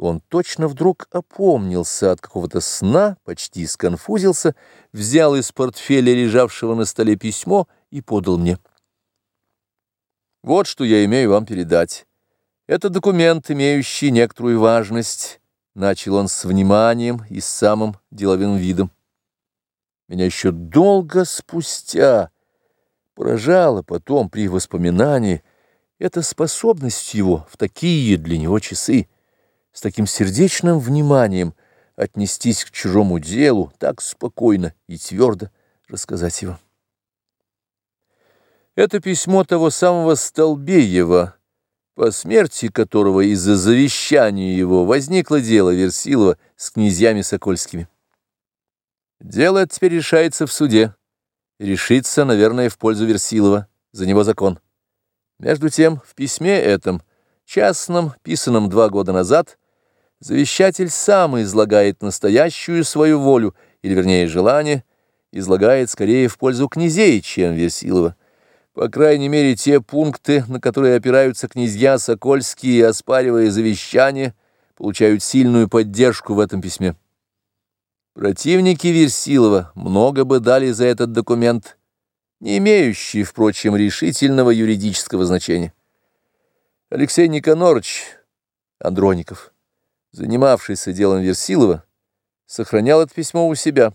Он точно вдруг опомнился от какого-то сна, почти сконфузился, взял из портфеля лежавшего на столе письмо и подал мне. Вот что я имею вам передать. Это документ, имеющий некоторую важность. Начал он с вниманием и с самым деловым видом. Меня еще долго спустя поражало потом при воспоминании эта способность его в такие для него часы с таким сердечным вниманием отнестись к чужому делу, так спокойно и твердо рассказать его. Это письмо того самого Столбеева, по смерти которого из-за завещания его возникло дело Версилова с князьями Сокольскими. Дело теперь решается в суде. Решится, наверное, в пользу Версилова, за него закон. Между тем, в письме этом, частном, писанном два года назад, Завещатель сам излагает настоящую свою волю, или, вернее, желание, излагает скорее в пользу князей, чем Весилова. По крайней мере, те пункты, на которые опираются князья Сокольские, оспаривая завещание, получают сильную поддержку в этом письме. Противники Версилова много бы дали за этот документ, не имеющий, впрочем, решительного юридического значения. Алексей Никонорович Андроников занимавшийся делом Версилова, сохранял это письмо у себя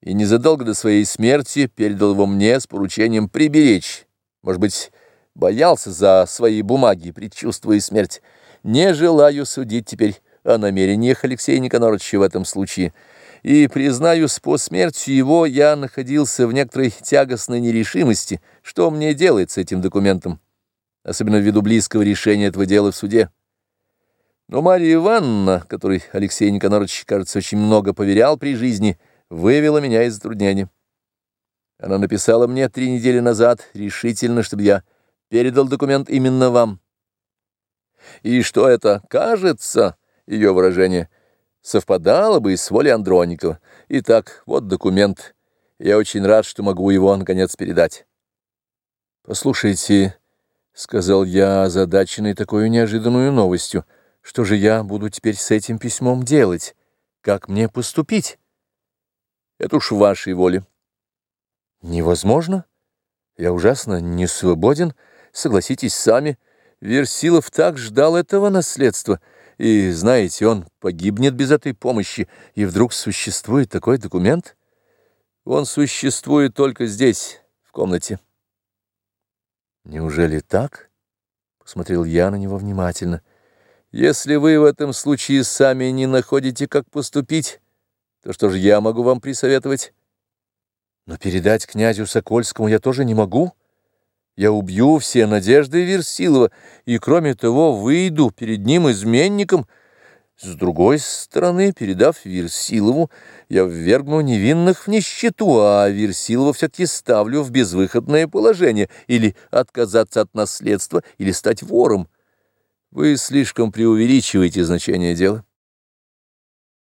и незадолго до своей смерти передал его мне с поручением приберечь, может быть, боялся за свои бумаги, предчувствуя смерть. Не желаю судить теперь о намерениях Алексея Никоноровича в этом случае, и, признаюсь, по смерти его я находился в некоторой тягостной нерешимости, что мне делать с этим документом, особенно ввиду близкого решения этого дела в суде. Но Марья Ивановна, которой Алексей Никонорович, кажется, очень много поверял при жизни, вывела меня из затруднения. Она написала мне три недели назад решительно, чтобы я передал документ именно вам. И что это кажется, ее выражение, совпадало бы и с волей Андроникова. Итак, вот документ. Я очень рад, что могу его, наконец, передать. «Послушайте», — сказал я, озадаченный такой неожиданной новостью, — что же я буду теперь с этим письмом делать? Как мне поступить? Это уж вашей воле. Невозможно. Я ужасно не свободен. Согласитесь сами. Версилов так ждал этого наследства. И, знаете, он погибнет без этой помощи. И вдруг существует такой документ? Он существует только здесь, в комнате. Неужели так? Посмотрел я на него внимательно. Если вы в этом случае сами не находите, как поступить, то что же я могу вам присоветовать? Но передать князю Сокольскому я тоже не могу. Я убью все надежды Версилова, и, кроме того, выйду перед ним изменником. С другой стороны, передав Версилову, я ввергну невинных в нищету, а Версилова все-таки ставлю в безвыходное положение или отказаться от наследства, или стать вором. Вы слишком преувеличиваете значение дела.